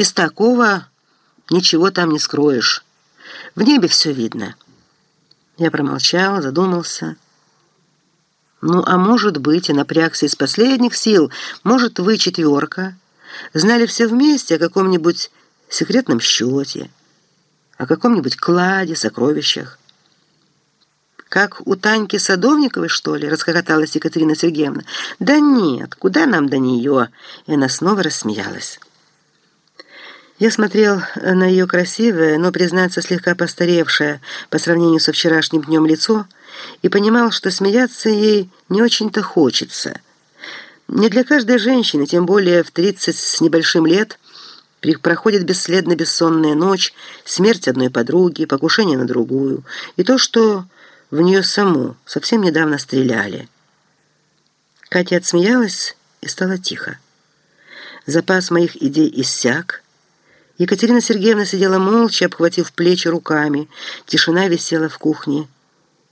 Из такого ничего там не скроешь. В небе все видно». Я промолчал, задумался. «Ну, а может быть, и напрягся из последних сил. Может, вы, четверка, знали все вместе о каком-нибудь секретном счете, о каком-нибудь кладе, сокровищах. «Как у Таньки Садовниковой, что ли?» — расхохоталась Екатерина Сергеевна. «Да нет, куда нам до нее?» И она снова рассмеялась. Я смотрел на ее красивое, но, признаться, слегка постаревшее по сравнению со вчерашним днем лицо и понимал, что смеяться ей не очень-то хочется. Не для каждой женщины, тем более в 30 с небольшим лет, проходит бесследно бессонная ночь, смерть одной подруги, покушение на другую, и то, что в нее саму совсем недавно стреляли. Катя отсмеялась и стало тихо. Запас моих идей иссяк. Екатерина Сергеевна сидела молча, обхватив плечи руками. Тишина висела в кухне.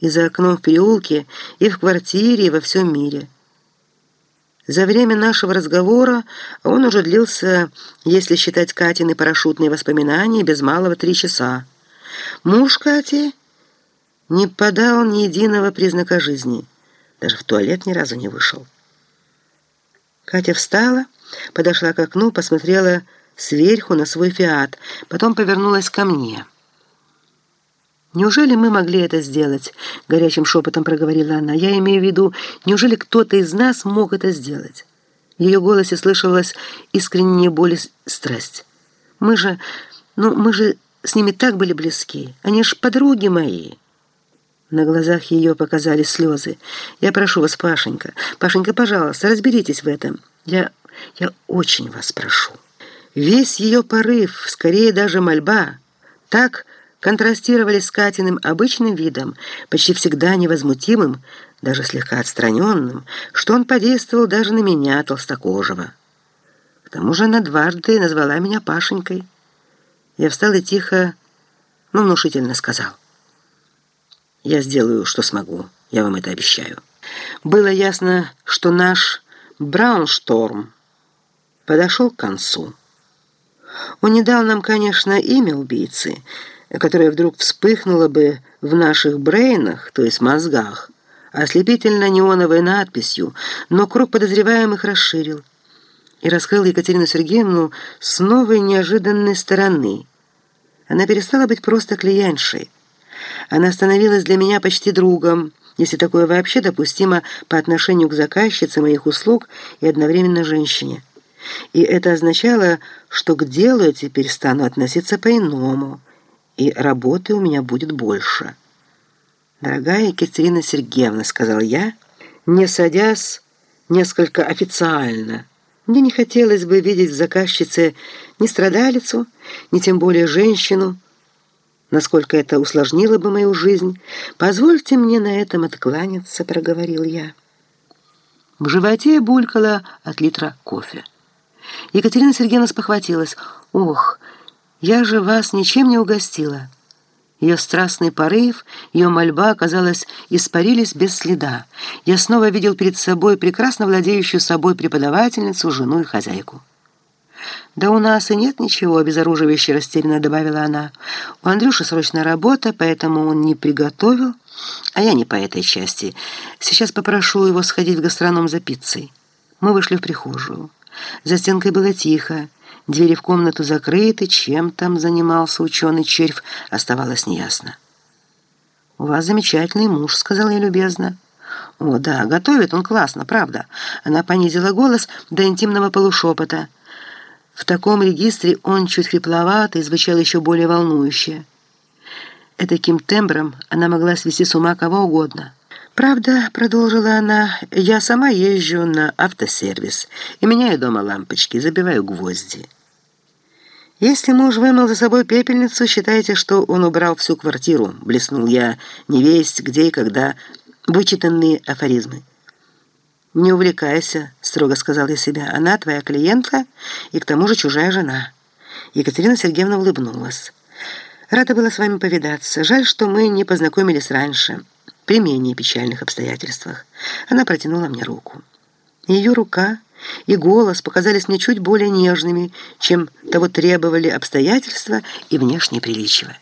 И за окном в переулке, и в квартире, и во всем мире. За время нашего разговора он уже длился, если считать Катины парашютные воспоминания, без малого три часа. Муж Кати не подал ни единого признака жизни. Даже в туалет ни разу не вышел. Катя встала, подошла к окну, посмотрела сверху на свой фиат, потом повернулась ко мне. «Неужели мы могли это сделать?» — горячим шепотом проговорила она. «Я имею в виду, неужели кто-то из нас мог это сделать?» В ее голосе слышалась искренняя боль и страсть. «Мы же... ну, мы же с ними так были близки. Они ж подруги мои». На глазах ее показались слезы. «Я прошу вас, Пашенька, Пашенька, пожалуйста, разберитесь в этом. Я... я очень вас прошу». Весь ее порыв, скорее даже мольба, так контрастировали с Катиным обычным видом, почти всегда невозмутимым, даже слегка отстраненным, что он подействовал даже на меня, толстокожего. К тому же она дважды назвала меня Пашенькой. Я встал и тихо, но внушительно сказал — я сделаю, что смогу, я вам это обещаю. Было ясно, что наш Брауншторм подошел к концу. Он не дал нам, конечно, имя убийцы, которое вдруг вспыхнуло бы в наших брейнах, то есть мозгах, ослепительно-неоновой надписью, но круг подозреваемых расширил и раскрыл Екатерину Сергеевну с новой неожиданной стороны. Она перестала быть просто клиентшей, она становилась для меня почти другом, если такое вообще допустимо по отношению к заказчице моих услуг и одновременно женщине. И это означало, что к делу я теперь стану относиться по-иному, и работы у меня будет больше. «Дорогая Екатерина Сергеевна», — сказал я, не садясь несколько официально, мне не хотелось бы видеть в заказчице ни страдалицу, ни тем более женщину, насколько это усложнило бы мою жизнь, позвольте мне на этом откланяться», — проговорил я. В животе булькало от литра кофе. Екатерина Сергеевна спохватилась. «Ох, я же вас ничем не угостила». Ее страстный порыв, ее мольба, казалось, испарились без следа. Я снова видел перед собой прекрасно владеющую собой преподавательницу, жену и хозяйку. «Да у нас и нет ничего», — обезоруживающе растерянно добавила она. «У Андрюши срочная работа, поэтому он не приготовил, а я не по этой части. Сейчас попрошу его сходить в гастроном за пиццей». Мы вышли в прихожую. За стенкой было тихо. Двери в комнату закрыты, чем там занимался ученый червь, оставалось неясно. «У вас замечательный муж», — сказала я любезно. «О, да, готовит он классно, правда». Она понизила голос до интимного полушепота. В таком регистре он чуть хрипловатый, звучал еще более волнующе. Этаким тембром она могла свести с ума кого угодно. «Правда», — продолжила она, — «я сама езжу на автосервис и меняю дома лампочки, забиваю гвозди». «Если муж вымыл за собой пепельницу, считайте, что он убрал всю квартиру», — блеснул я невесть, где и когда, вычитанные афоризмы. «Не увлекайся», — строго сказал я себе. «Она твоя клиентка и к тому же чужая жена». Екатерина Сергеевна улыбнулась. «Рада была с вами повидаться. Жаль, что мы не познакомились раньше, при менее печальных обстоятельствах». Она протянула мне руку. Ее рука и голос показались мне чуть более нежными, чем того требовали обстоятельства и внешнее приличие.